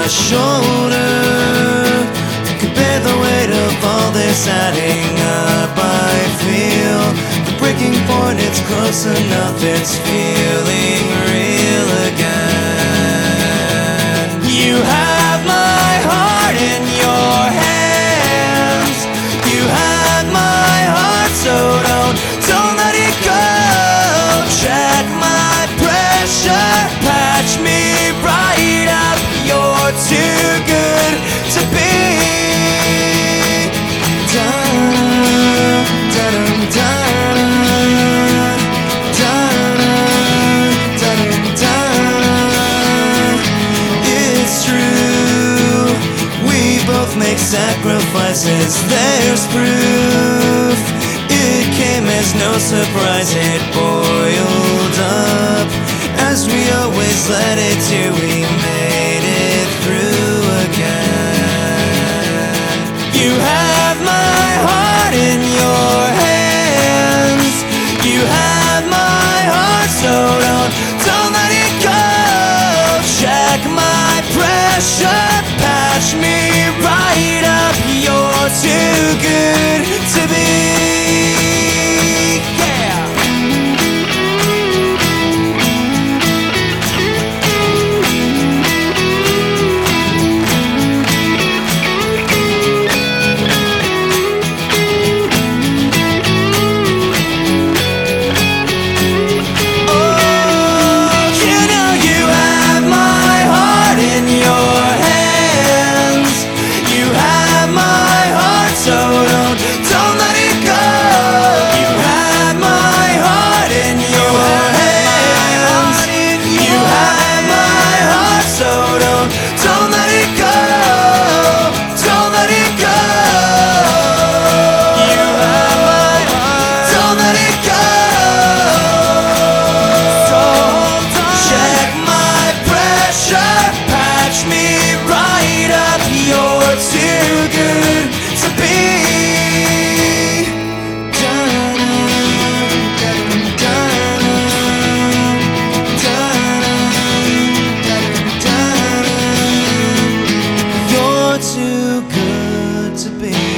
my shoulder could bear the weight of all this adding up, I feel the breaking point. It's close enough. It's feeling sacrifices. There's proof. It came as no surprise. It boiled up as we always let it do. We too good to be.